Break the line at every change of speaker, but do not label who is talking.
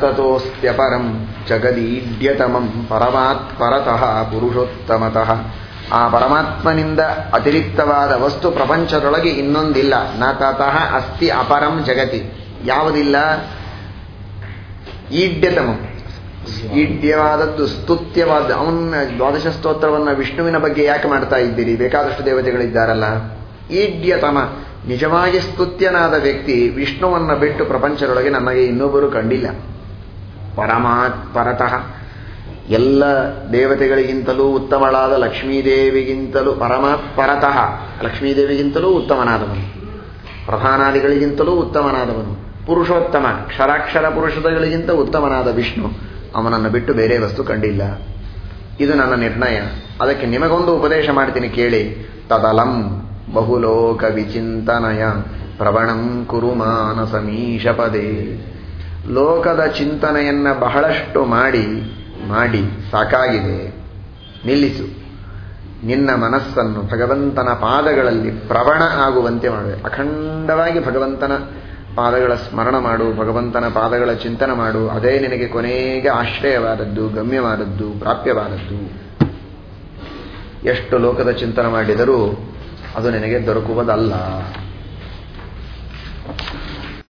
ತಥೋಸ್ತ್ಯಪರಂ ಜಗದೀಡ್ಯತಮಂ ಪರಮಾತ್ ಪರತಃ ಪುರುಷೋತ್ತಮತಃ ಆ ಪರಮಾತ್ಮನಿಂದ ಅತಿರಿಕ್ತವಾದ ವಸ್ತು ಪ್ರಪಂಚದೊಳಗೆ ಇನ್ನೊಂದಿಲ್ಲ. ನ ತತಃ ಅಸ್ತಿ ಅಪರಂ ಜಗತಿ. ಯಾವುದಿಲ್ಲ? ಈಡ್ಯತಮ. ಈಡ್ಯವಾದದ್ದು, ಸ್ತುತ್ಯವಾದ, ಅವನ ದ್ವಾದಶ ಸ್ತೋತ್ರವನ್ನ ವಿಷ್ಣುವಿನ ಬಗ್ಗೆ ಯಾಕೆ ಮಾಡ್ತಾ ಇದ್ದೀರಿ? ಬೇಕಾದಷ್ಟು ದೇವತೆಗಳಿದ್ದಾರಲ್ಲ. ಈಡ್ಯತಮ. ನಿಜವಾಗಿ ಸ್ತುತ್ಯನಾದ ವ್ಯಕ್ತಿ ವಿಷ್ಣುವನ್ನ ಬಿಟ್ಟು ಪ್ರಪಂಚದೊಳಗೆ ನಮಗೆ ಇನ್ನೊಬ್ಬರು ಕಂಡಿಲ್ಲ. ಪರಮಾತ್, ಪರತಃ ಎಲ್ಲ ದೇವತೆಗಳಿಗಿಂತಲೂ ಉತ್ತಮಳಾದ ಲಕ್ಷ್ಮೀದೇವಿಗಿಂತಲೂ, ಪರಮಾತ್, ಪರತಃ ಲಕ್ಷ್ಮೀದೇವಿಗಿಂತಲೂ ಉತ್ತಮನಾದವನು. ಪ್ರಧಾನಾದಿಗಳಿಗಿಂತಲೂ ಉತ್ತಮನಾದವನು. ಪುರುಷೋತ್ತಮ, ಕ್ಷರಾಕ್ಷರ ಪುರುಷಗಳಿಗಿಂತ ಉತ್ತಮನಾದ ವಿಷ್ಣು ಅವನನ್ನು ಬಿಟ್ಟು ಬೇರೆ ವಸ್ತು ಕಂಡಿಲ್ಲ. ಇದು ನನ್ನ ನಿರ್ಣಯ. ಅದಕ್ಕೆ ನಿಮಗೊಂದು ಉಪದೇಶ ಮಾಡ್ತೀನಿ ಕೇಳಿ. ತದಲಂ. ಬಹುಲೋಕ ವಿಚಿಂತನಯ ಪ್ರವಣಂ ಕುರು ಮಾನಸಮೀಶ ಪದೇ ಲೋಕದ ಚಿಂತನೆಯನ್ನ ಬಹಳಷ್ಟು ಮಾಡಿ ಮಾಡಿ, ಸಾಕಾಗಿದೆ. ನಿಲ್ಲಿಸು. ನಿನ್ನ ಮನಸ್ಸನ್ನು ಭಗವಂತನ ಪಾದಗಳಲ್ಲಿ ಪ್ರವಣ ಆಗುವಂತೆ ಮಾಡಬೇಕು ಅಖಂಡವಾಗಿ ಭಗವಂತನ ಪಾದಗಳ ಸ್ಮರಣ ಮಾಡು, ಭಗವಂತನ ಪಾದಗಳ ಚಿಂತನೆ ಮಾಡು. ಅದೇ ನಿನಗೆ ಕೊನೆಗೆ ಆಶ್ರಯವಾದದ್ದು, ಗಮ್ಯವಾದದ್ದು, ಪ್ರಾಪ್ಯವಾದದ್ದು. ಎಷ್ಟು ಲೋಕದ ಚಿಂತನೆ ಮಾಡಿದರೂ ಅದು ನಿನಗೆ ದೊರಕುವುದಲ್ಲ.